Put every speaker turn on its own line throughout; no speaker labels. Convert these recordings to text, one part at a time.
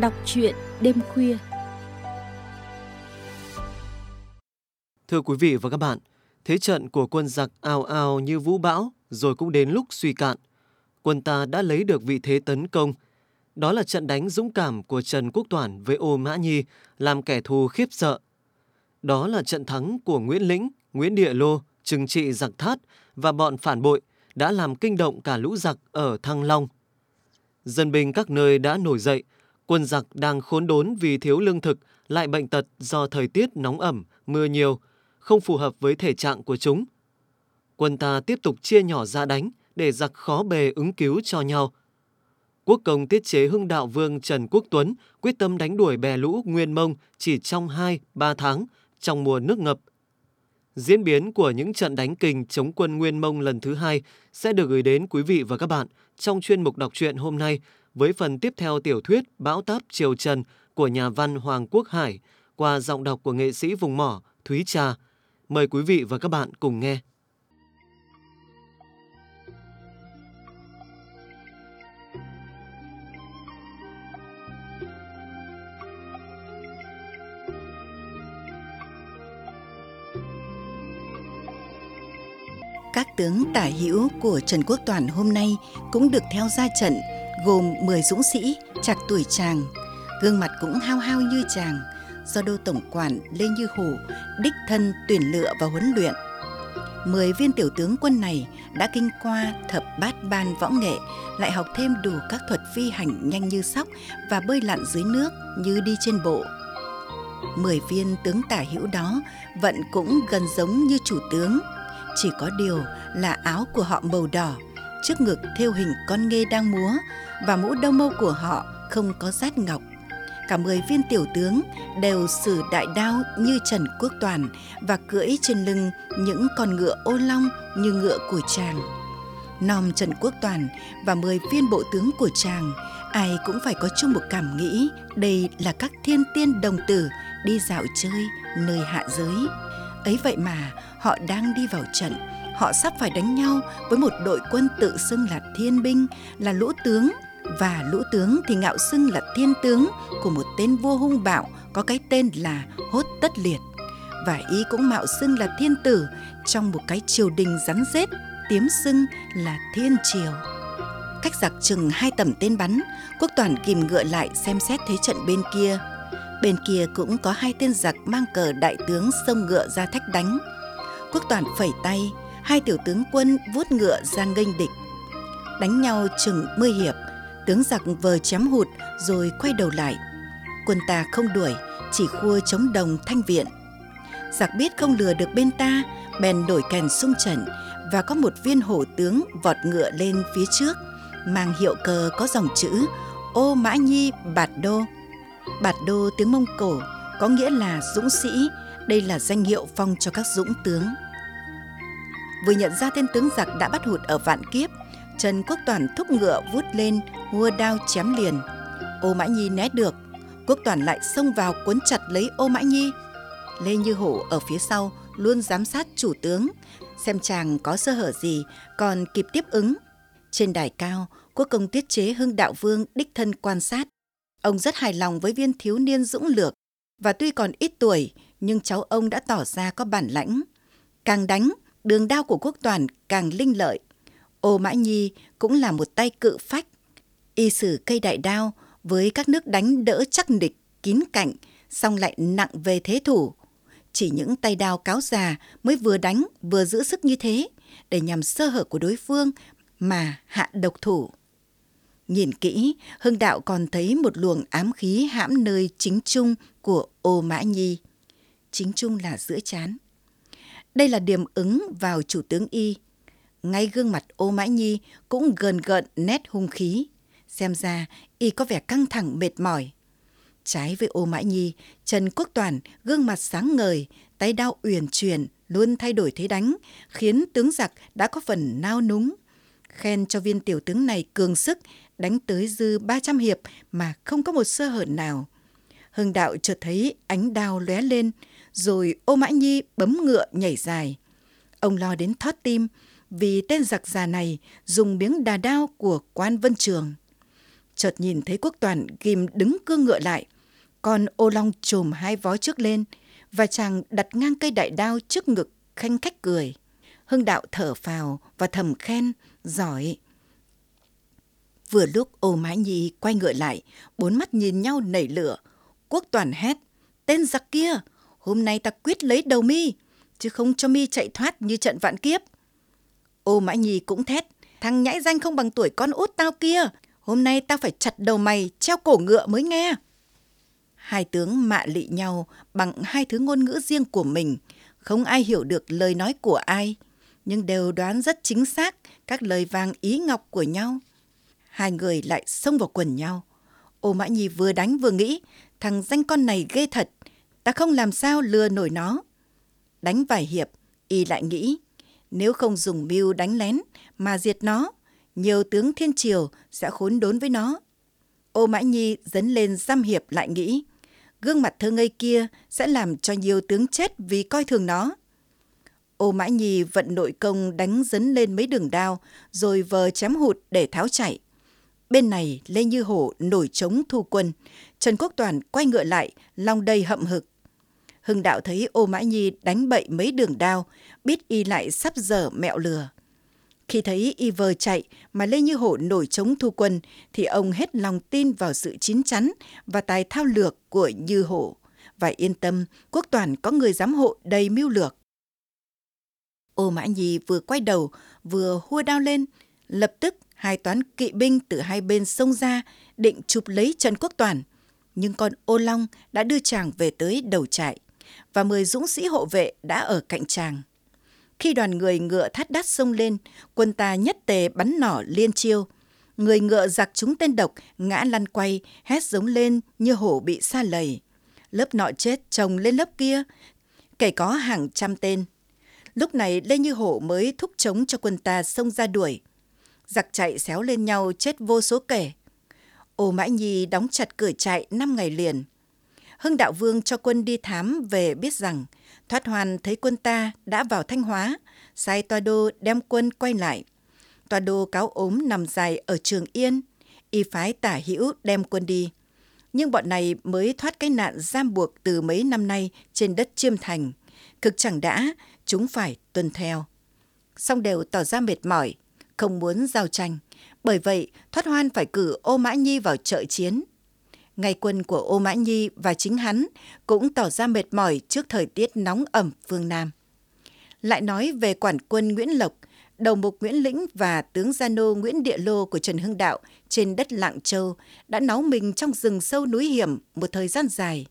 Đọc truyện đêm khuya.
Thưa quý vị và các bạn, thế trận của quân giặc ào ào như vũ bão rồi cũng đến lúc suy cạn. Quân ta đã lấy được vị thế tấn công. Đó là trận đánh dũng cảm của Trần Quốc Toản với Ô Mã Nhi làm kẻ thù khiếp sợ. Đó là trận thắng của Nguyễn Lĩnh, Nguyễn Địa Lô, trừng trị giặc thát và bọn phản bội đã làm kinh động cả lũ giặc ở Thăng Long. Dân binh các nơi đã nổi dậy, quân giặc đang khốn đốn vì thiếu lương thực, lại bệnh tật do thời tiết nóng ẩm, mưa nhiều, không phù hợp với thể trạng của chúng. Quân ta tiếp tục chia nhỏ ra đánh để giặc khó bề ứng cứu cho nhau. Quốc công tiết chế hưng đạo vương Trần Quốc Tuấn quyết tâm đánh đuổi bè lũ Nguyên Mông chỉ trong 2-3 tháng trong mùa nước ngập. Diễn biến của những trận đánh kình chống quân Nguyên Mông lần thứ hai sẽ được gửi đến quý vị và các bạn trong chuyên mục đọc truyện hôm nay với phần tiếp theo tiểu thuyết Bão táp Triều Trần của nhà văn Hoàng Quốc Hải qua giọng đọc của nghệ sĩ vùng mỏ Thúy Trà. Mời quý vị và các bạn cùng nghe.
Các tướng tả hữu của Trần Quốc toàn hôm nay cũng được theo ra trận, gồm 10 dũng sĩ, chạc tuổi chàng, gương mặt cũng hao hao như chàng, do đô tổng quản Lê Như Hổ đích thân tuyển lựa và huấn luyện. Mười viên tiểu tướng quân này đã kinh qua thập bát ban võ nghệ, lại học thêm đủ các thuật phi hành nhanh như sóc và bơi lặn dưới nước như đi trên bộ. Mười viên tướng tả hữu đó vận cũng gần giống như chủ tướng, chỉ có điều là áo của họ màu đỏ, trước ngực thêu hình con nghê đang múa và mũ đông mâu của họ không có rát ngọc. Cả mười viên tiểu tướng đều sử đại đao như Trần Quốc Toàn và cưỡi trên lưng những con ngựa ô long như ngựa của chàng. Nom Trần Quốc Toàn và mười viên bộ tướng của chàng ai cũng phải có chung một cảm nghĩ đây là các thiên tiên đồng tử đi dạo chơi nơi hạ giới. Ấy vậy mà họ đang đi vào trận, họ sắp phải đánh nhau với một đội quân tự xưng là thiên binh, là lũ tướng và lũ tướng thì ngạo xưng là thiên tướng của một tên vua hung bạo có cái tên là Hốt Tất Liệt và ý cũng mạo xưng là thiên tử trong một cái triều đình rắn rết tiếm xưng là thiên triều. Cách giặc chừng hai tầm tên bắn, quốc toàn kìm ngựa lại xem xét thế trận bên kia. Bên kia cũng có hai tên giặc mang cờ đại tướng sông ngựa ra thách đánh. Quốc toàn phẩy tay, hai tiểu tướng quân vuốt ngựa ra nghênh địch. Đánh nhau chừng mươi hiệp, tướng giặc vờ chém hụt rồi quay đầu lại. Quân ta không đuổi, chỉ khua chống đồng thanh viện. Giặc biết không lừa được bên ta, bèn đổi kèn sung trận và có một viên hổ tướng vọt ngựa lên phía trước, mang hiệu cờ có dòng chữ Ô Mã Nhi Bạt Đô. Bạt Đô tiếng Mông Cổ có nghĩa là dũng sĩ, đây là danh hiệu phong cho các dũng tướng. Vừa nhận ra tên tướng giặc đã bắt hụt ở vạn kiếp, Trần Quốc Toàn thúc ngựa vút lên, hua đao chém liền. Ô Mã Nhi né được, Quốc Toàn lại xông vào cuốn chặt lấy Ô Mã Nhi. Lê Như Hổ ở phía sau luôn giám sát chủ tướng, xem chàng có sơ hở gì, còn kịp tiếp ứng. Trên đài cao, quốc công tiết chế hưng đạo vương đích thân quan sát. Ông rất hài lòng với viên thiếu niên dũng lược, và tuy còn ít tuổi, nhưng cháu ông đã tỏ ra có bản lãnh. Càng đánh, đường đao của quốc toàn càng linh lợi. Ô Mã Nhi cũng là một tay cự phách. Y sử cây đại đao với các nước đánh đỡ chắc nịch, kín cạnh, song lại nặng về thế thủ. Chỉ những tay đao cáo già mới vừa đánh vừa giữ sức như thế để nhằm sơ hở của đối phương mà hạ độc thủ. Nhìn kỹ, Hưng Đạo còn thấy một luồng ám khí hãm nơi chính trung của ô Mã Nhi. Chính trung là giữa chán. Đây là điểm ứng vào chủ tướng Y. Ngay gương mặt ô Mã Nhi cũng gần gợn nét hung khí. Xem ra Y có vẻ căng thẳng mệt mỏi. Trái với ô Mã Nhi, Trần Quốc Toàn gương mặt sáng ngời, tay đao uyển chuyển, luôn thay đổi thế đánh, khiến tướng giặc đã có phần nao núng. Khen cho viên tiểu tướng này cường sức, đánh tới dư 300 hiệp mà không có một sơ hở nào. Hưng đạo chợt thấy ánh đao lóe lên, rồi ô mã nhi bấm ngựa nhảy dài. Ông lo đến thót tim vì tên giặc già này dùng miếng đà đao của quan vân trường. chợt nhìn thấy quốc toàn ghim đứng cương ngựa lại. Còn ô long trồm hai vó trước lên và chàng đặt ngang cây đại đao trước ngực khanh khách cười. Hưng đạo thở phào và thầm khen, giỏi. Vừa lúc ô mã nhi quay ngựa lại, bốn mắt nhìn nhau nảy lửa. Quốc toàn hét, tên giặc kia, hôm nay ta quyết lấy đầu mi, chứ không cho mi chạy thoát như trận vạn kiếp. Ô mã nhi cũng thét, thằng nhãi danh không bằng tuổi con út tao kia, hôm nay tao phải chặt đầu mày, treo cổ ngựa mới nghe. Hai tướng mạ lị nhau bằng hai thứ ngôn ngữ riêng của mình, không ai hiểu được lời nói của ai, nhưng đều đoán rất chính xác các lời vàng ý ngọc của nhau. Hai người lại xông vào quần nhau. Ô Mã Nhi vừa đánh vừa nghĩ, thằng danh con này ghê thật, ta không làm sao lừa nổi nó. Đánh vài hiệp, y lại nghĩ, nếu không dùng mưu đánh lén mà diệt nó, nhiều tướng thiên triều sẽ khốn đốn với nó. Ô Mã Nhi dấn lên giam hiệp lại nghĩ, gương mặt thơ ngây kia sẽ làm cho nhiều tướng chết vì coi thường nó. Ô Mã Nhi vận nội công đánh dấn lên mấy đường đao, rồi vờ chém hụt để tháo chạy. Bên này Lê Như Hổ nổi trống thu quân, Trần Quốc Toàn quay ngựa lại, lòng đầy hậm hực. Hưng đạo thấy ô Mã Nhi đánh bậy mấy đường đao, biết y lại sắp dở mẹo lừa. Khi thấy y vờ chạy mà Lê Như Hổ nổi chống thu quân, thì ông hết lòng tin vào sự chín chắn và tài thao lược của Như Hổ. Và yên tâm, quốc toàn có người giám hộ đầy mưu lược. Ô Mã Nhi vừa quay đầu, vừa hua đao lên, lập tức hai toán kỵ binh từ hai bên sông ra định chụp lấy Trần Quốc Toàn. Nhưng con ô long đã đưa chàng về tới đầu trại và mười dũng sĩ hộ vệ đã ở cạnh chàng. Khi đoàn người ngựa thắt đắt sông lên, quân ta nhất tề bắn nỏ liên chiêu. Người ngựa giặc chúng tên độc, ngã lăn quay, hét giống lên như hổ bị xa lầy. Lớp nọ chết chồng lên lớp kia, kể có hàng trăm tên. Lúc này Lê Như Hổ mới thúc chống cho quân ta xông ra đuổi. Giặc chạy xéo lên nhau chết vô số kể. Ô Mã Nhi đóng chặt cửa trại năm ngày liền. Hưng Đạo Vương cho quân đi thám về biết rằng Thoát Hoàn thấy quân ta đã vào Thanh Hóa, sai Toa Đô đem quân quay lại. Toa Đô cáo ốm nằm dài ở Trường Yên, y phái tả hữu đem quân đi. Nhưng bọn này mới thoát cái nạn giam buộc từ mấy năm nay trên đất Chiêm Thành. Cực chẳng đã, chúng phải tuân theo. Song đều tỏ ra mệt mỏi, không muốn giao tranh. Bởi vậy, Thoát Hoan phải cử Ô Mã Nhi vào trợ chiến. Ngày quân của Ô Mã Nhi và chính hắn cũng tỏ ra mệt mỏi trước thời tiết nóng ẩm phương Nam. Lại nói về quản quân Nguyễn Lộc, đầu mục Nguyễn Lĩnh và tướng Gia Nô Nguyễn Địa Lô của Trần Hưng Đạo trên đất Lạng Châu đã náu mình trong rừng sâu núi hiểm một thời gian dài.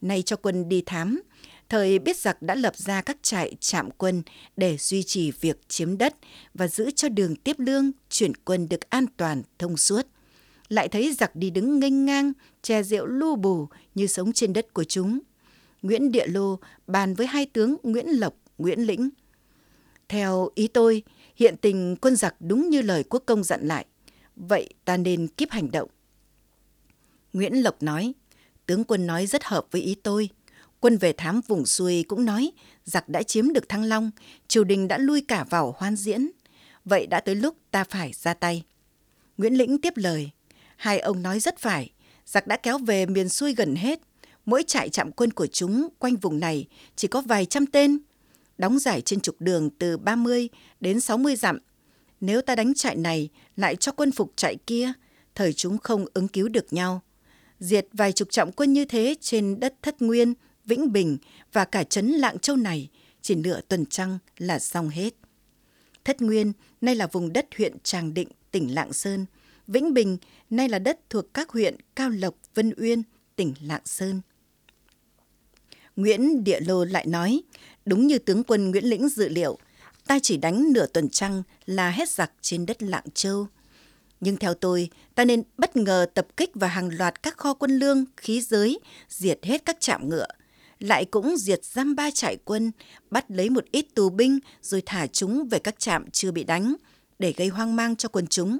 Nay cho quân đi thám, thời biết giặc đã lập ra các trại trạm quân để duy trì việc chiếm đất và giữ cho đường tiếp lương chuyển quân được an toàn thông suốt lại thấy giặc đi đứng nghênh ngang che rượu lu bù như sống trên đất của chúng nguyễn địa lô bàn với hai tướng nguyễn lộc nguyễn lĩnh theo ý tôi hiện tình quân giặc đúng như lời quốc công dặn lại vậy ta nên kíp hành động nguyễn lộc nói tướng quân nói rất hợp với ý tôi Quân về thám vùng xuôi cũng nói giặc đã chiếm được Thăng Long, triều đình đã lui cả vào hoan diễn. Vậy đã tới lúc ta phải ra tay. Nguyễn Lĩnh tiếp lời. Hai ông nói rất phải, giặc đã kéo về miền xuôi gần hết. Mỗi trại trạm quân của chúng quanh vùng này chỉ có vài trăm tên, đóng giải trên trục đường từ 30 đến 60 dặm. Nếu ta đánh trại này lại cho quân phục trại kia, thời chúng không ứng cứu được nhau. Diệt vài chục trọng quân như thế trên đất thất nguyên, Vĩnh Bình và cả trấn Lạng Châu này chỉ nửa tuần trăng là xong hết. Thất Nguyên nay là vùng đất huyện Tràng Định, tỉnh Lạng Sơn. Vĩnh Bình nay là đất thuộc các huyện Cao Lộc, Vân Uyên, tỉnh Lạng Sơn. Nguyễn Địa Lô lại nói, đúng như tướng quân Nguyễn Lĩnh dự liệu, ta chỉ đánh nửa tuần trăng là hết giặc trên đất Lạng Châu. Nhưng theo tôi, ta nên bất ngờ tập kích vào hàng loạt các kho quân lương, khí giới, diệt hết các trạm ngựa, lại cũng diệt giam ba trại quân, bắt lấy một ít tù binh rồi thả chúng về các trạm chưa bị đánh để gây hoang mang cho quân chúng,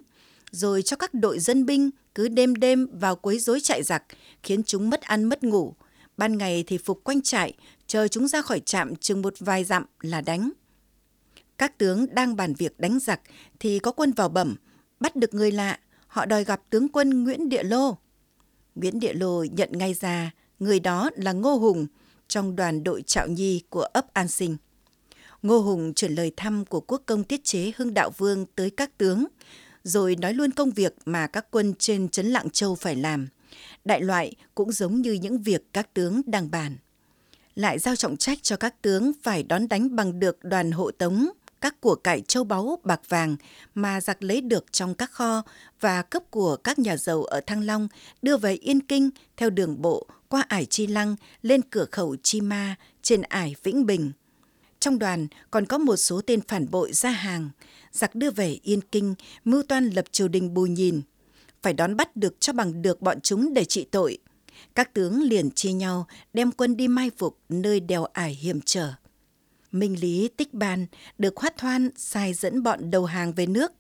rồi cho các đội dân binh cứ đêm đêm vào quấy rối trại giặc, khiến chúng mất ăn mất ngủ. Ban ngày thì phục quanh trại, chờ chúng ra khỏi trạm chừng một vài dặm là đánh. Các tướng đang bàn việc đánh giặc thì có quân vào bẩm, bắt được người lạ, họ đòi gặp tướng quân Nguyễn Địa Lô. Nguyễn Địa Lô nhận ngay ra người đó là Ngô Hùng trong đoàn đội Trạo Nhi của ấp An Sinh. Ngô Hùng chuyển lời thăm của quốc công tiết chế Hưng Đạo Vương tới các tướng, rồi nói luôn công việc mà các quân trên trấn Lạng Châu phải làm. Đại loại cũng giống như những việc các tướng đang bàn. Lại giao trọng trách cho các tướng phải đón đánh bằng được đoàn hộ tống các của cải châu báu bạc vàng mà giặc lấy được trong các kho và cấp của các nhà giàu ở Thăng Long đưa về Yên Kinh theo đường bộ qua ải Chi Lăng lên cửa khẩu Chi Ma trên ải Vĩnh Bình. Trong đoàn còn có một số tên phản bội ra hàng, giặc đưa về Yên Kinh, mưu toan lập triều đình bù nhìn. Phải đón bắt được cho bằng được bọn chúng để trị tội. Các tướng liền chia nhau đem quân đi mai phục nơi đèo ải hiểm trở. Minh Lý Tích Ban được Hoát Thoan sai dẫn bọn đầu hàng về nước.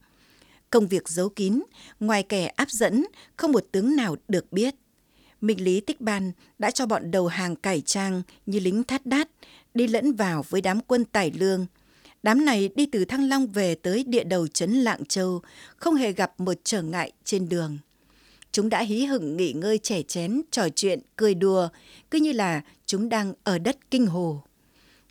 Công việc giấu kín, ngoài kẻ áp dẫn, không một tướng nào được biết. Minh Lý Tích Ban đã cho bọn đầu hàng cải trang như lính thát đát, đi lẫn vào với đám quân tài lương. Đám này đi từ Thăng Long về tới địa đầu trấn Lạng Châu, không hề gặp một trở ngại trên đường. Chúng đã hí hửng nghỉ ngơi trẻ chén, trò chuyện, cười đùa, cứ như là chúng đang ở đất kinh hồ.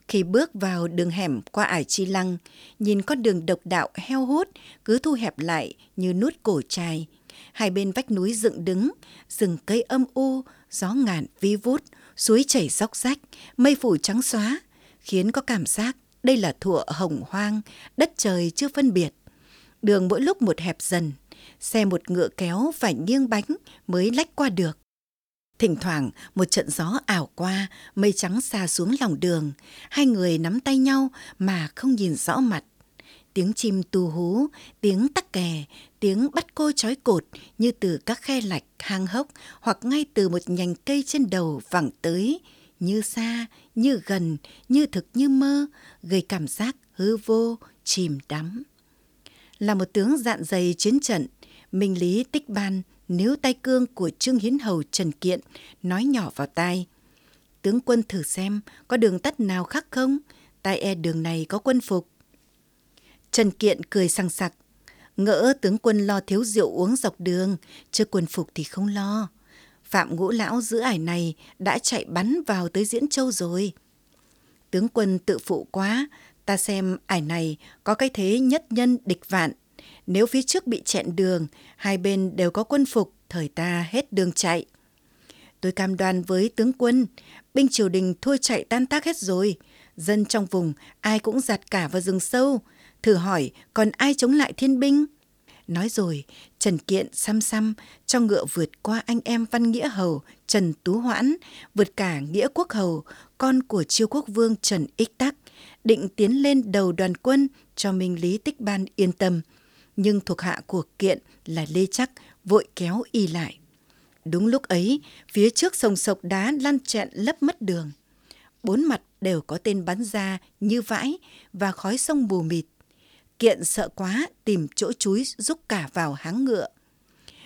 Khi bước vào đường hẻm qua ải chi lăng, nhìn con đường độc đạo heo hút cứ thu hẹp lại như nút cổ chai. Hai bên vách núi dựng đứng, rừng cây âm u, gió ngàn vi vút, suối chảy róc rách, mây phủ trắng xóa, khiến có cảm giác đây là thủa hồng hoang, đất trời chưa phân biệt. Đường mỗi lúc một hẹp dần, xe một ngựa kéo phải nghiêng bánh mới lách qua được. Thỉnh thoảng một trận gió ảo qua, mây trắng xa xuống lòng đường, hai người nắm tay nhau mà không nhìn rõ mặt. Tiếng chim tu hú, tiếng tắc kè, tiếng bắt cô trói cột như từ các khe lạch, hang hốc hoặc ngay từ một nhành cây trên đầu vẳng tới, như xa, như gần, như thực như mơ, gây cảm giác hư vô, chìm đắm. Là một tướng dạn dày chiến trận, Minh Lý Tích Ban níu tay cương của Trương Hiến Hầu Trần Kiện, nói nhỏ vào tai. Tướng quân thử xem, có đường tắt nào khác không? Tai e đường này có quân phục. Trần Kiện cười sằng sặc. Ngỡ tướng quân lo thiếu rượu uống dọc đường, chứ quân phục thì không lo. Phạm ngũ lão giữ ải này đã chạy bắn vào tới Diễn Châu rồi. Tướng quân tự phụ quá, ta xem ải này có cái thế nhất nhân địch vạn nếu phía trước bị chẹn đường, hai bên đều có quân phục, thời ta hết đường chạy. Tôi cam đoan với tướng quân, binh triều đình thôi chạy tan tác hết rồi. Dân trong vùng ai cũng giặt cả vào rừng sâu. Thử hỏi còn ai chống lại thiên binh? Nói rồi, Trần Kiện xăm xăm cho ngựa vượt qua anh em Văn Nghĩa Hầu Trần Tú Hoãn, vượt cả Nghĩa Quốc Hầu, con của chiêu quốc vương Trần Ích Tắc, định tiến lên đầu đoàn quân cho Minh Lý Tích Ban yên tâm – nhưng thuộc hạ của kiện là Lê Chắc vội kéo y lại. Đúng lúc ấy, phía trước sông sộc đá lăn chẹn lấp mất đường. Bốn mặt đều có tên bắn ra như vãi và khói sông bù mịt. Kiện sợ quá tìm chỗ chúi rúc cả vào háng ngựa.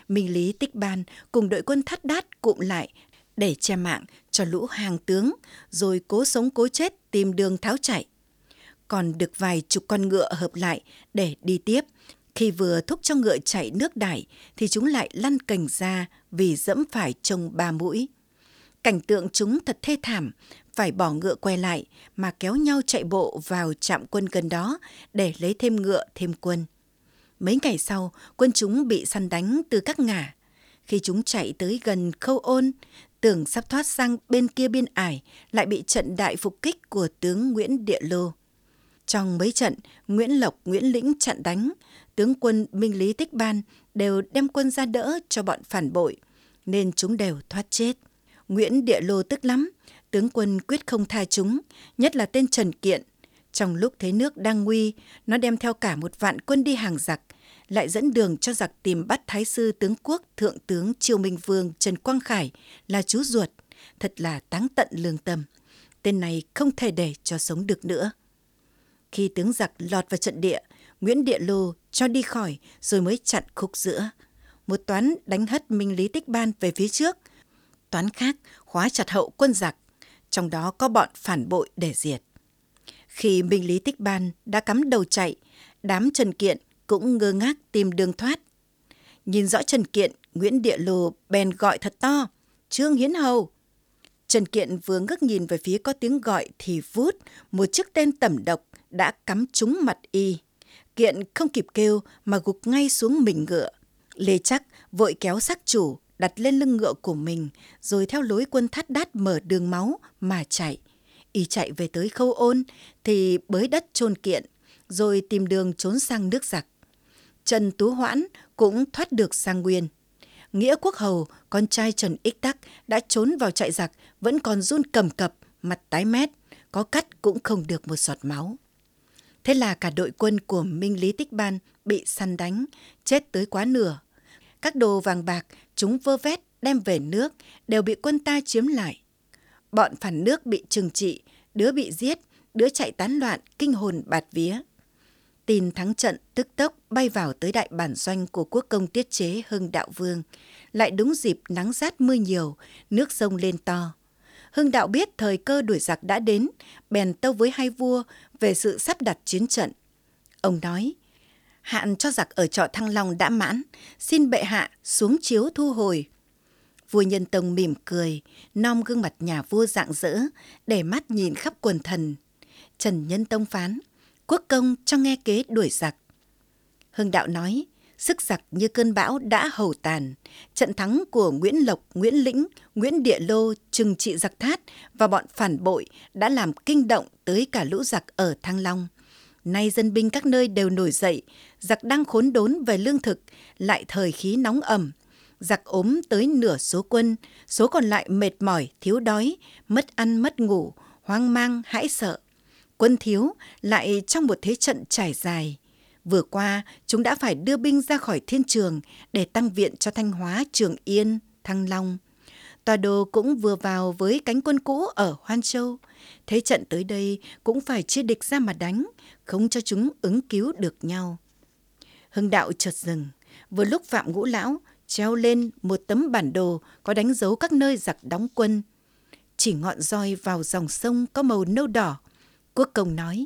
Minh Lý Tích Ban cùng đội quân thắt đát cụm lại để che mạng cho lũ hàng tướng rồi cố sống cố chết tìm đường tháo chạy. Còn được vài chục con ngựa hợp lại để đi tiếp khi vừa thúc cho ngựa chạy nước đải thì chúng lại lăn cành ra vì dẫm phải trông ba mũi. Cảnh tượng chúng thật thê thảm, phải bỏ ngựa quay lại mà kéo nhau chạy bộ vào trạm quân gần đó để lấy thêm ngựa thêm quân. Mấy ngày sau, quân chúng bị săn đánh từ các ngả. Khi chúng chạy tới gần khâu ôn, tưởng sắp thoát sang bên kia biên ải, lại bị trận đại phục kích của tướng Nguyễn Địa Lô. Trong mấy trận, Nguyễn Lộc, Nguyễn Lĩnh chặn đánh, tướng quân Minh Lý Tích Ban đều đem quân ra đỡ cho bọn phản bội, nên chúng đều thoát chết. Nguyễn Địa Lô tức lắm, tướng quân quyết không tha chúng, nhất là tên Trần Kiện. Trong lúc thế nước đang nguy, nó đem theo cả một vạn quân đi hàng giặc, lại dẫn đường cho giặc tìm bắt Thái sư tướng quốc Thượng tướng Triều Minh Vương Trần Quang Khải là chú ruột. Thật là táng tận lương tâm. Tên này không thể để cho sống được nữa. Khi tướng giặc lọt vào trận địa, Nguyễn Địa Lô cho đi khỏi rồi mới chặn khúc giữa. Một toán đánh hất Minh Lý Tích Ban về phía trước. Toán khác khóa chặt hậu quân giặc, trong đó có bọn phản bội để diệt. Khi Minh Lý Tích Ban đã cắm đầu chạy, đám Trần Kiện cũng ngơ ngác tìm đường thoát. Nhìn rõ Trần Kiện, Nguyễn Địa Lù bèn gọi thật to. Trương Hiến Hầu. Trần Kiện vừa ngước nhìn về phía có tiếng gọi thì vút, một chiếc tên tẩm độc đã cắm trúng mặt y. Kiện không kịp kêu mà gục ngay xuống mình ngựa. Lê chắc vội kéo xác chủ, đặt lên lưng ngựa của mình, rồi theo lối quân thắt đát mở đường máu mà chạy. Y chạy về tới khâu ôn thì bới đất chôn kiện, rồi tìm đường trốn sang nước giặc. Trần Tú Hoãn cũng thoát được sang Nguyên. Nghĩa Quốc Hầu, con trai Trần Ích Tắc đã trốn vào trại giặc, vẫn còn run cầm cập, mặt tái mét, có cắt cũng không được một giọt máu. Thế là cả đội quân của Minh Lý Tích Ban bị săn đánh, chết tới quá nửa. Các đồ vàng bạc chúng vơ vét đem về nước đều bị quân ta chiếm lại. Bọn phản nước bị trừng trị, đứa bị giết, đứa chạy tán loạn, kinh hồn bạt vía. Tin thắng trận tức tốc bay vào tới đại bản doanh của quốc công tiết chế Hưng Đạo Vương. Lại đúng dịp nắng rát mưa nhiều, nước sông lên to. Hưng Đạo biết thời cơ đuổi giặc đã đến, bèn tâu với hai vua về sự sắp đặt chiến trận. Ông nói, hạn cho giặc ở trọ Thăng Long đã mãn, xin bệ hạ xuống chiếu thu hồi. Vua Nhân Tông mỉm cười, nom gương mặt nhà vua rạng rỡ, để mắt nhìn khắp quần thần. Trần Nhân Tông phán, quốc công cho nghe kế đuổi giặc. Hưng Đạo nói, sức giặc như cơn bão đã hầu tàn. Trận thắng của Nguyễn Lộc, Nguyễn Lĩnh, Nguyễn Địa Lô trừng trị giặc thát và bọn phản bội đã làm kinh động tới cả lũ giặc ở Thăng Long. Nay dân binh các nơi đều nổi dậy, giặc đang khốn đốn về lương thực, lại thời khí nóng ẩm. Giặc ốm tới nửa số quân, số còn lại mệt mỏi, thiếu đói, mất ăn mất ngủ, hoang mang, hãi sợ. Quân thiếu lại trong một thế trận trải dài. Vừa qua, chúng đã phải đưa binh ra khỏi thiên trường để tăng viện cho Thanh Hóa, Trường Yên, Thăng Long. Tòa đồ cũng vừa vào với cánh quân cũ ở Hoan Châu. Thế trận tới đây cũng phải chia địch ra mà đánh, không cho chúng ứng cứu được nhau. Hưng đạo chợt dừng, vừa lúc Phạm Ngũ Lão treo lên một tấm bản đồ có đánh dấu các nơi giặc đóng quân. Chỉ ngọn roi vào dòng sông có màu nâu đỏ. Quốc công nói,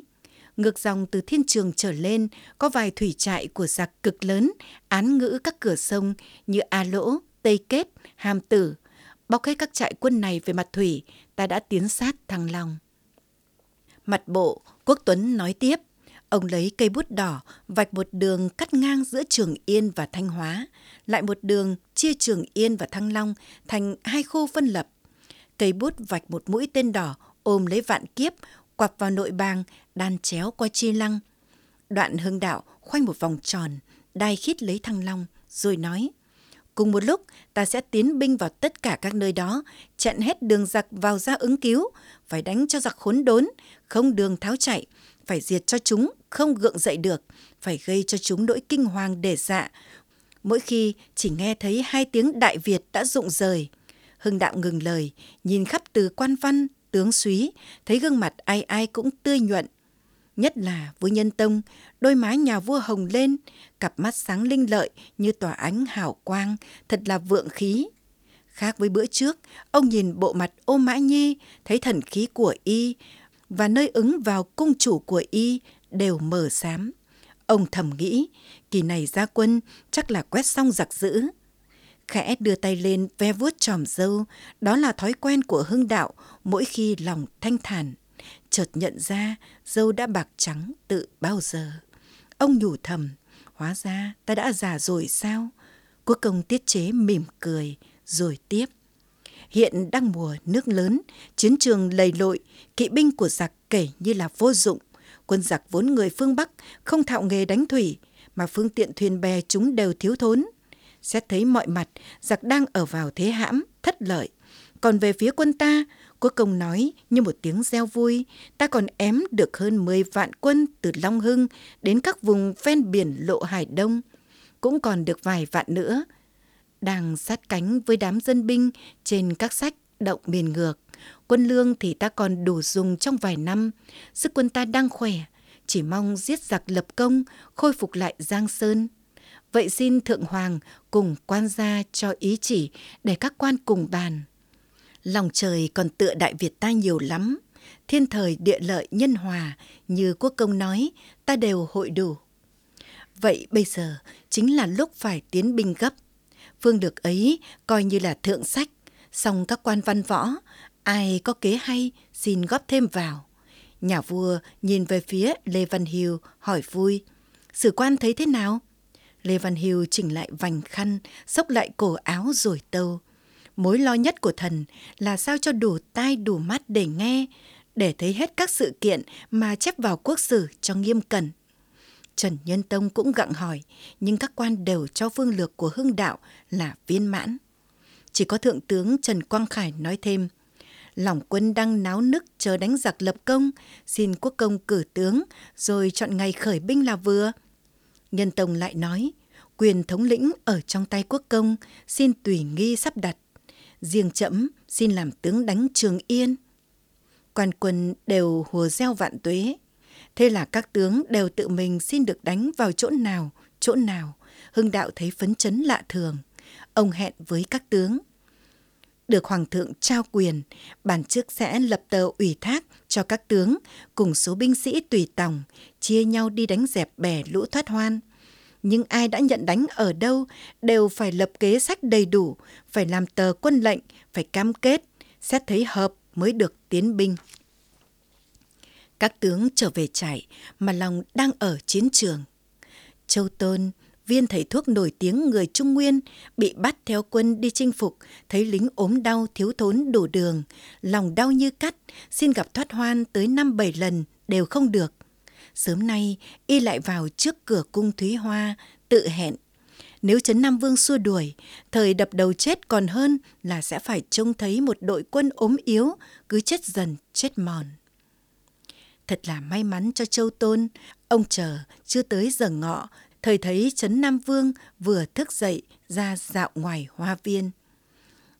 ngược dòng từ thiên trường trở lên có vài thủy trại của giặc cực lớn án ngữ các cửa sông như A Lỗ, Tây Kết, Hàm Tử. Bóc hết các trại quân này về mặt thủy, ta đã tiến sát Thăng Long. Mặt bộ, Quốc Tuấn nói tiếp, ông lấy cây bút đỏ vạch một đường cắt ngang giữa Trường Yên và Thanh Hóa, lại một đường chia Trường Yên và Thăng Long thành hai khu phân lập. Cây bút vạch một mũi tên đỏ ôm lấy vạn kiếp, quặp vào nội bàng, đan chéo qua chi lăng. Đoạn hưng đạo khoanh một vòng tròn, đai khít lấy Thăng Long, rồi nói Cùng một lúc, ta sẽ tiến binh vào tất cả các nơi đó, chặn hết đường giặc vào ra ứng cứu, phải đánh cho giặc khốn đốn, không đường tháo chạy, phải diệt cho chúng không gượng dậy được, phải gây cho chúng nỗi kinh hoàng để dạ. Mỗi khi chỉ nghe thấy hai tiếng Đại Việt đã rụng rời, Hưng Đạo ngừng lời, nhìn khắp từ quan văn, tướng súy, thấy gương mặt ai ai cũng tươi nhuận. Nhất là với Nhân Tông, đôi má nhà vua hồng lên, cặp mắt sáng linh lợi như tỏa ánh hào quang, thật là vượng khí. Khác với bữa trước, ông nhìn bộ mặt ô mã nhi, thấy thần khí của y, và nơi ứng vào cung chủ của y đều mờ xám. Ông thầm nghĩ, kỳ này ra quân chắc là quét xong giặc dữ. Khẽ đưa tay lên ve vuốt tròm dâu, đó là thói quen của hưng đạo mỗi khi lòng thanh thản. Chợt nhận ra dâu đã bạc trắng tự bao giờ. Ông nhủ thầm, hóa ra ta đã già rồi sao? Quốc công tiết chế mỉm cười, rồi tiếp. Hiện đang mùa nước lớn, chiến trường lầy lội, kỵ binh của giặc kể như là vô dụng. Quân giặc vốn người phương Bắc, không thạo nghề đánh thủy, mà phương tiện thuyền bè chúng đều thiếu thốn. Xét thấy mọi mặt, giặc đang ở vào thế hãm, thất lợi. Còn về phía quân ta, quốc công nói như một tiếng reo vui, ta còn ém được hơn 10 vạn quân từ Long Hưng đến các vùng ven biển lộ Hải Đông. Cũng còn được vài vạn nữa. Đang sát cánh với đám dân binh trên các sách động miền ngược. Quân lương thì ta còn đủ dùng trong vài năm. Sức quân ta đang khỏe, chỉ mong giết giặc lập công, khôi phục lại Giang Sơn. Vậy xin Thượng Hoàng cùng quan gia cho ý chỉ để các quan cùng bàn. Lòng trời còn tựa Đại Việt ta nhiều lắm. Thiên thời địa lợi nhân hòa, như quốc công nói, ta đều hội đủ. Vậy bây giờ chính là lúc phải tiến binh gấp. Phương được ấy coi như là thượng sách, song các quan văn võ, ai có kế hay xin góp thêm vào. Nhà vua nhìn về phía Lê Văn Hiếu hỏi vui, sử quan thấy thế nào? Lê Văn Hiếu chỉnh lại vành khăn, xốc lại cổ áo rồi tâu. Mối lo nhất của thần là sao cho đủ tai đủ mắt để nghe, để thấy hết các sự kiện mà chép vào quốc sử cho nghiêm cẩn. Trần Nhân Tông cũng gặng hỏi, nhưng các quan đều cho phương lược của hưng đạo là viên mãn. Chỉ có Thượng tướng Trần Quang Khải nói thêm, lòng quân đang náo nức chờ đánh giặc lập công, xin quốc công cử tướng, rồi chọn ngày khởi binh là vừa. Nhân Tông lại nói, quyền thống lĩnh ở trong tay quốc công, xin tùy nghi sắp đặt. Riêng trẫm xin làm tướng đánh Trường Yên. Quan quân đều hùa gieo vạn tuế. Thế là các tướng đều tự mình xin được đánh vào chỗ nào, chỗ nào. Hưng đạo thấy phấn chấn lạ thường. Ông hẹn với các tướng. Được Hoàng thượng trao quyền, bản chức sẽ lập tờ ủy thác cho các tướng cùng số binh sĩ tùy tòng, chia nhau đi đánh dẹp bè lũ thoát hoan nhưng ai đã nhận đánh ở đâu đều phải lập kế sách đầy đủ, phải làm tờ quân lệnh, phải cam kết, xét thấy hợp mới được tiến binh. Các tướng trở về trại mà lòng đang ở chiến trường. Châu Tôn, viên thầy thuốc nổi tiếng người Trung Nguyên, bị bắt theo quân đi chinh phục, thấy lính ốm đau thiếu thốn đổ đường, lòng đau như cắt, xin gặp thoát hoan tới năm bảy lần đều không được. Sớm nay, y lại vào trước cửa cung Thúy Hoa, tự hẹn. Nếu Trấn Nam Vương xua đuổi, thời đập đầu chết còn hơn là sẽ phải trông thấy một đội quân ốm yếu, cứ chết dần, chết mòn. Thật là may mắn cho Châu Tôn, ông chờ chưa tới giờ ngọ, thời thấy Trấn Nam Vương vừa thức dậy ra dạo ngoài hoa viên.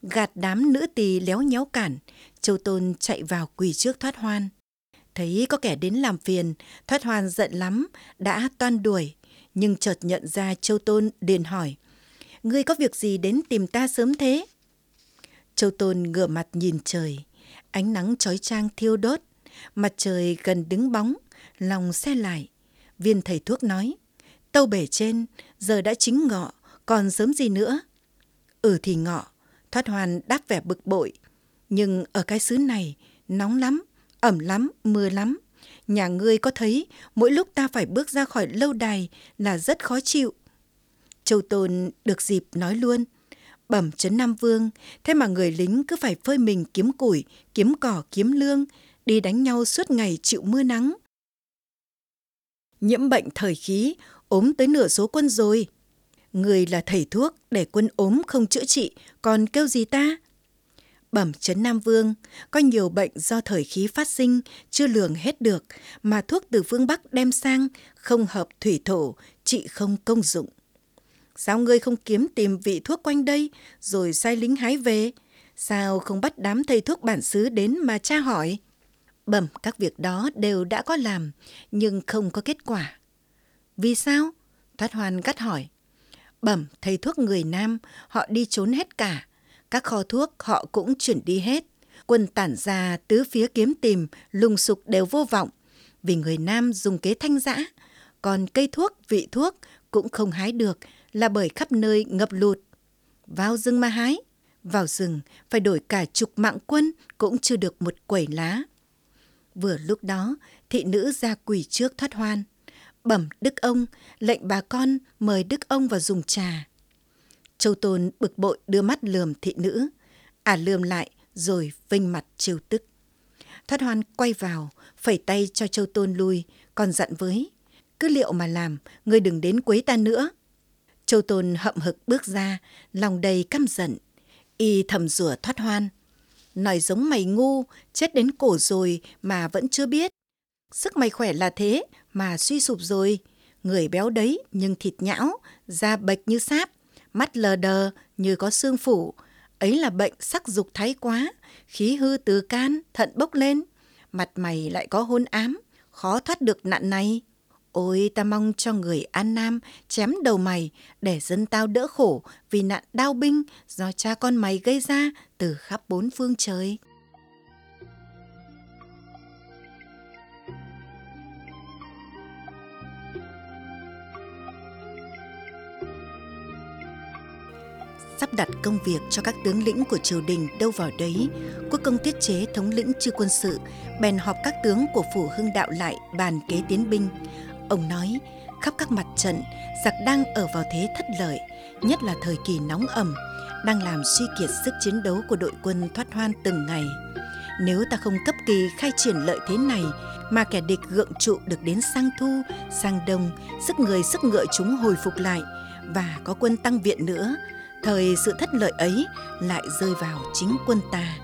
Gạt đám nữ tỳ léo nhéo cản, Châu Tôn chạy vào quỳ trước thoát hoan. Thấy có kẻ đến làm phiền, thoát hoan giận lắm, đã toan đuổi, nhưng chợt nhận ra Châu Tôn liền hỏi, Ngươi có việc gì đến tìm ta sớm thế? Châu Tôn ngửa mặt nhìn trời, ánh nắng chói chang thiêu đốt, mặt trời gần đứng bóng, lòng xe lại. Viên thầy thuốc nói, tâu bể trên, giờ đã chính ngọ, còn sớm gì nữa? Ừ thì ngọ, thoát hoàn đáp vẻ bực bội. Nhưng ở cái xứ này, nóng lắm, ẩm lắm, mưa lắm. Nhà ngươi có thấy mỗi lúc ta phải bước ra khỏi lâu đài là rất khó chịu. Châu Tôn được dịp nói luôn. Bẩm chấn Nam Vương, thế mà người lính cứ phải phơi mình kiếm củi, kiếm cỏ, kiếm lương, đi đánh nhau suốt ngày chịu mưa nắng. Nhiễm bệnh thời khí, ốm tới nửa số quân rồi. Người là thầy thuốc, để quân ốm không chữa trị, còn kêu gì ta? Bẩm chấn Nam Vương, có nhiều bệnh do thời khí phát sinh, chưa lường hết được, mà thuốc từ phương Bắc đem sang, không hợp thủy thổ, trị không công dụng. Sao ngươi không kiếm tìm vị thuốc quanh đây, rồi sai lính hái về? Sao không bắt đám thầy thuốc bản xứ đến mà tra hỏi? Bẩm các việc đó đều đã có làm, nhưng không có kết quả. Vì sao? Thoát hoan gắt hỏi. Bẩm thầy thuốc người Nam, họ đi trốn hết cả các kho thuốc họ cũng chuyển đi hết. Quân tản ra tứ phía kiếm tìm, lùng sục đều vô vọng. Vì người Nam dùng kế thanh giã, còn cây thuốc, vị thuốc cũng không hái được là bởi khắp nơi ngập lụt. Vào rừng mà hái, vào rừng phải đổi cả chục mạng quân cũng chưa được một quẩy lá. Vừa lúc đó, thị nữ ra quỳ trước thoát hoan. Bẩm đức ông, lệnh bà con mời đức ông vào dùng trà. Châu Tôn bực bội đưa mắt lườm thị nữ. À lườm lại rồi vinh mặt trêu tức. Thoát hoan quay vào, phẩy tay cho Châu Tôn lui, còn dặn với. Cứ liệu mà làm, ngươi đừng đến quấy ta nữa. Châu Tôn hậm hực bước ra, lòng đầy căm giận. Y thầm rủa thoát hoan. Nói giống mày ngu, chết đến cổ rồi mà vẫn chưa biết. Sức mày khỏe là thế mà suy sụp rồi. Người béo đấy nhưng thịt nhão, da bệch như sáp mắt lờ đờ như có xương phủ. Ấy là bệnh sắc dục thái quá, khí hư từ can, thận bốc lên. Mặt mày lại có hôn ám, khó thoát được nạn này. Ôi ta mong cho người An Nam chém đầu mày để dân tao đỡ khổ vì nạn đao binh do cha con mày gây ra từ khắp bốn phương trời. Sắp đặt công việc cho các tướng lĩnh của triều đình đâu vào đấy, quốc công tiết chế thống lĩnh chư quân sự bèn họp các tướng của phủ hưng đạo lại bàn kế tiến binh. Ông nói, khắp các mặt trận, giặc đang ở vào thế thất lợi, nhất là thời kỳ nóng ẩm, đang làm suy kiệt sức chiến đấu của đội quân thoát hoan từng ngày. Nếu ta không cấp kỳ khai triển lợi thế này mà kẻ địch gượng trụ được đến sang thu, sang đông, sức người sức ngựa chúng hồi phục lại và có quân tăng viện nữa, thời sự thất lợi ấy lại rơi vào chính quân ta.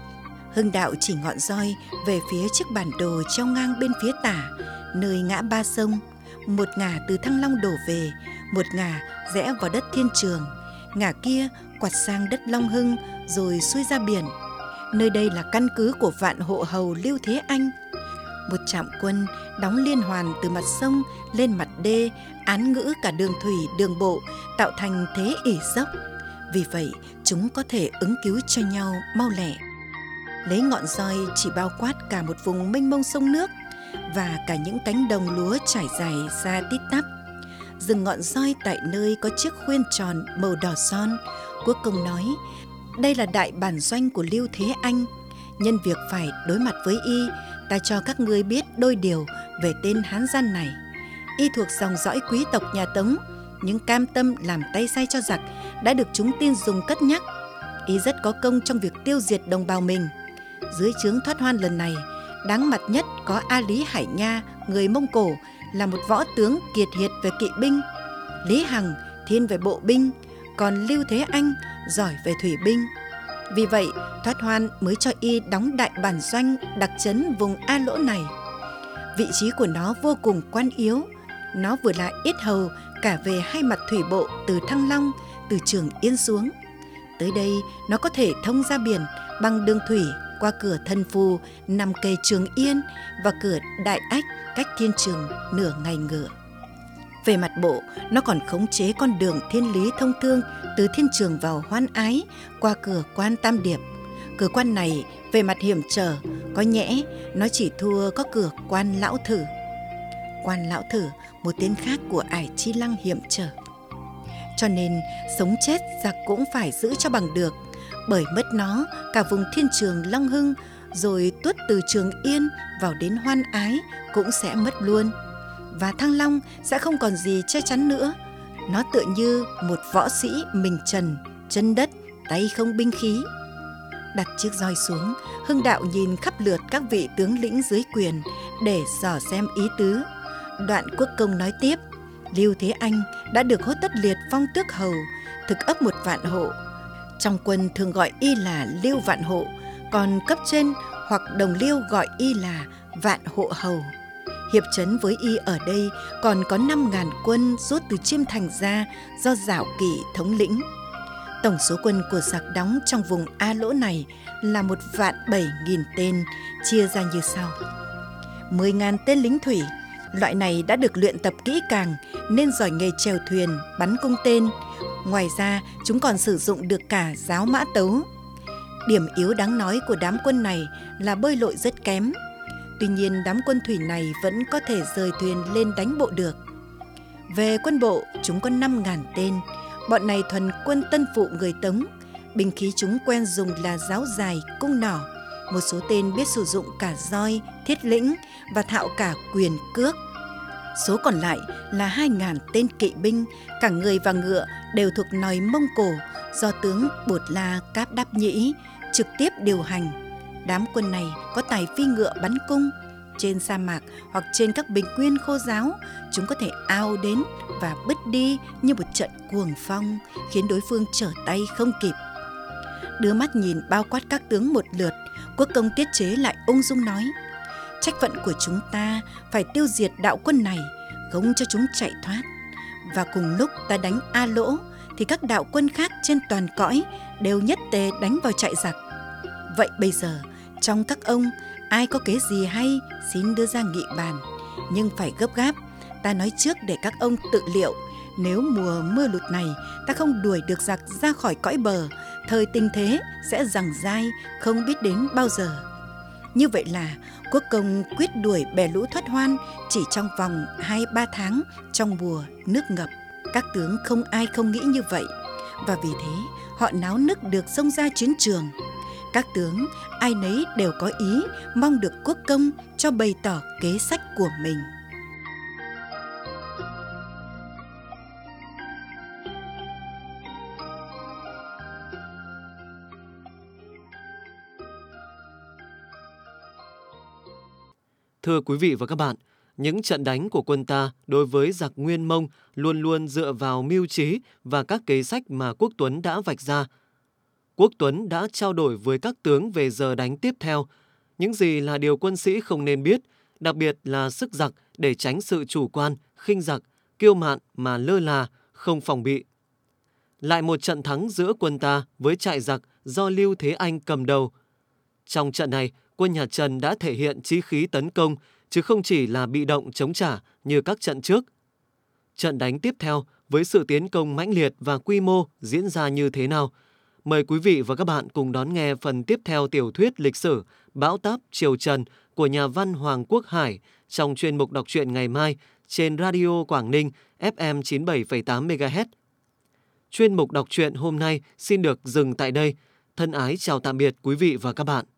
Hưng đạo chỉ ngọn roi về phía chiếc bản đồ treo ngang bên phía tả, nơi ngã ba sông, một ngả từ Thăng Long đổ về, một ngả rẽ vào đất Thiên Trường, ngả kia quạt sang đất Long Hưng rồi xuôi ra biển. Nơi đây là căn cứ của vạn hộ hầu Lưu Thế Anh. Một trạm quân đóng liên hoàn từ mặt sông lên mặt đê, án ngữ cả đường thủy, đường bộ, tạo thành thế ỉ dốc. Vì vậy, chúng có thể ứng cứu cho nhau mau lẹ. Lấy ngọn roi chỉ bao quát cả một vùng mênh mông sông nước và cả những cánh đồng lúa trải dài ra tít tắp. Dừng ngọn roi tại nơi có chiếc khuyên tròn màu đỏ son, quốc công nói đây là đại bản doanh của Lưu Thế Anh. Nhân việc phải đối mặt với y, ta cho các ngươi biết đôi điều về tên Hán Gian này. Y thuộc dòng dõi quý tộc nhà Tống, nhưng cam tâm làm tay sai cho giặc đã được chúng tin dùng cất nhắc. Y rất có công trong việc tiêu diệt đồng bào mình. Dưới trướng thoát hoan lần này, đáng mặt nhất có A Lý Hải Nha, người Mông Cổ, là một võ tướng kiệt hiệt về kỵ binh. Lý Hằng thiên về bộ binh, còn Lưu Thế Anh giỏi về thủy binh. Vì vậy, Thoát Hoan mới cho y đóng đại bản doanh đặc chấn vùng A Lỗ này. Vị trí của nó vô cùng quan yếu. Nó vừa là ít hầu cả về hai mặt thủy bộ từ Thăng Long, từ Trường Yên xuống. Tới đây, nó có thể thông ra biển bằng đường thủy qua cửa Thân Phù nằm kề Trường Yên và cửa Đại Ách cách Thiên Trường nửa ngày ngựa. Về mặt bộ, nó còn khống chế con đường thiên lý thông thương từ thiên trường vào hoan ái qua cửa quan Tam Điệp. Cửa quan này về mặt hiểm trở, có nhẽ nó chỉ thua có cửa quan lão thử. Quan lão thử, một tên khác của ải chi lăng hiểm trở. Cho nên sống chết giặc cũng phải giữ cho bằng được, bởi mất nó cả vùng thiên trường Long Hưng rồi tuốt từ Trường Yên vào đến Hoan Ái cũng sẽ mất luôn và Thăng Long sẽ không còn gì che chắn nữa. Nó tựa như một võ sĩ mình trần, chân đất, tay không binh khí. Đặt chiếc roi xuống, Hưng Đạo nhìn khắp lượt các vị tướng lĩnh dưới quyền để dò xem ý tứ. Đoạn quốc công nói tiếp, Lưu Thế Anh đã được hốt tất liệt phong tước hầu, thực ấp một vạn hộ. Trong quân thường gọi y là Lưu Vạn Hộ, còn cấp trên hoặc đồng liêu gọi y là Vạn Hộ Hầu. Hiệp trấn với y ở đây còn có 5.000 quân rút từ Chiêm Thành ra do Giảo Kỵ thống lĩnh. Tổng số quân của giặc đóng trong vùng A Lỗ này là một vạn bảy nghìn tên, chia ra như sau. 10.000 tên lính thủy, loại này đã được luyện tập kỹ càng nên giỏi nghề chèo thuyền, bắn cung tên. Ngoài ra, chúng còn sử dụng được cả giáo mã tấu. Điểm yếu đáng nói của đám quân này là bơi lội rất kém, Tuy nhiên đám quân thủy này vẫn có thể rời thuyền lên đánh bộ được. Về quân bộ, chúng có 5.000 tên. Bọn này thuần quân tân phụ người Tống. Binh khí chúng quen dùng là giáo dài, cung nỏ. Một số tên biết sử dụng cả roi, thiết lĩnh và thạo cả quyền cước. Số còn lại là 2.000 tên kỵ binh, cả người và ngựa đều thuộc nòi Mông Cổ do tướng Bột La Cáp Đáp Nhĩ trực tiếp điều hành Đám quân này có tài phi ngựa bắn cung. Trên sa mạc hoặc trên các bình nguyên khô giáo, chúng có thể ao đến và bứt đi như một trận cuồng phong, khiến đối phương trở tay không kịp. Đưa mắt nhìn bao quát các tướng một lượt, quốc công tiết chế lại ung dung nói trách phận của chúng ta phải tiêu diệt đạo quân này không cho chúng chạy thoát và cùng lúc ta đánh a lỗ thì các đạo quân khác trên toàn cõi đều nhất tề đánh vào trại giặc vậy bây giờ trong các ông, ai có kế gì hay xin đưa ra nghị bàn, nhưng phải gấp gáp. Ta nói trước để các ông tự liệu, nếu mùa mưa lụt này ta không đuổi được giặc ra khỏi cõi bờ, thời tình thế sẽ rằng dai không biết đến bao giờ. Như vậy là quốc công quyết đuổi bè lũ thoát hoan chỉ trong vòng 2-3 tháng trong mùa nước ngập. Các tướng không ai không nghĩ như vậy và vì thế, họ náo nức được xông ra chiến trường. Các tướng, ai nấy đều có ý mong được quốc công cho bày tỏ kế sách của mình.
Thưa quý vị và các bạn, những trận đánh của quân ta đối với giặc Nguyên Mông luôn luôn dựa vào mưu trí và các kế sách mà Quốc Tuấn đã vạch ra. Quốc Tuấn đã trao đổi với các tướng về giờ đánh tiếp theo, những gì là điều quân sĩ không nên biết, đặc biệt là sức giặc để tránh sự chủ quan, khinh giặc, kiêu mạn mà lơ là, không phòng bị. Lại một trận thắng giữa quân ta với trại giặc do Lưu Thế Anh cầm đầu. Trong trận này, quân nhà Trần đã thể hiện chí khí tấn công, chứ không chỉ là bị động chống trả như các trận trước. Trận đánh tiếp theo với sự tiến công mãnh liệt và quy mô diễn ra như thế nào? Mời quý vị và các bạn cùng đón nghe phần tiếp theo tiểu thuyết lịch sử Bão táp Triều Trần của nhà văn Hoàng Quốc Hải trong chuyên mục đọc truyện ngày mai trên Radio Quảng Ninh FM 97,8 MHz. Chuyên mục đọc truyện hôm nay xin được dừng tại đây. Thân ái chào tạm biệt quý vị và các bạn.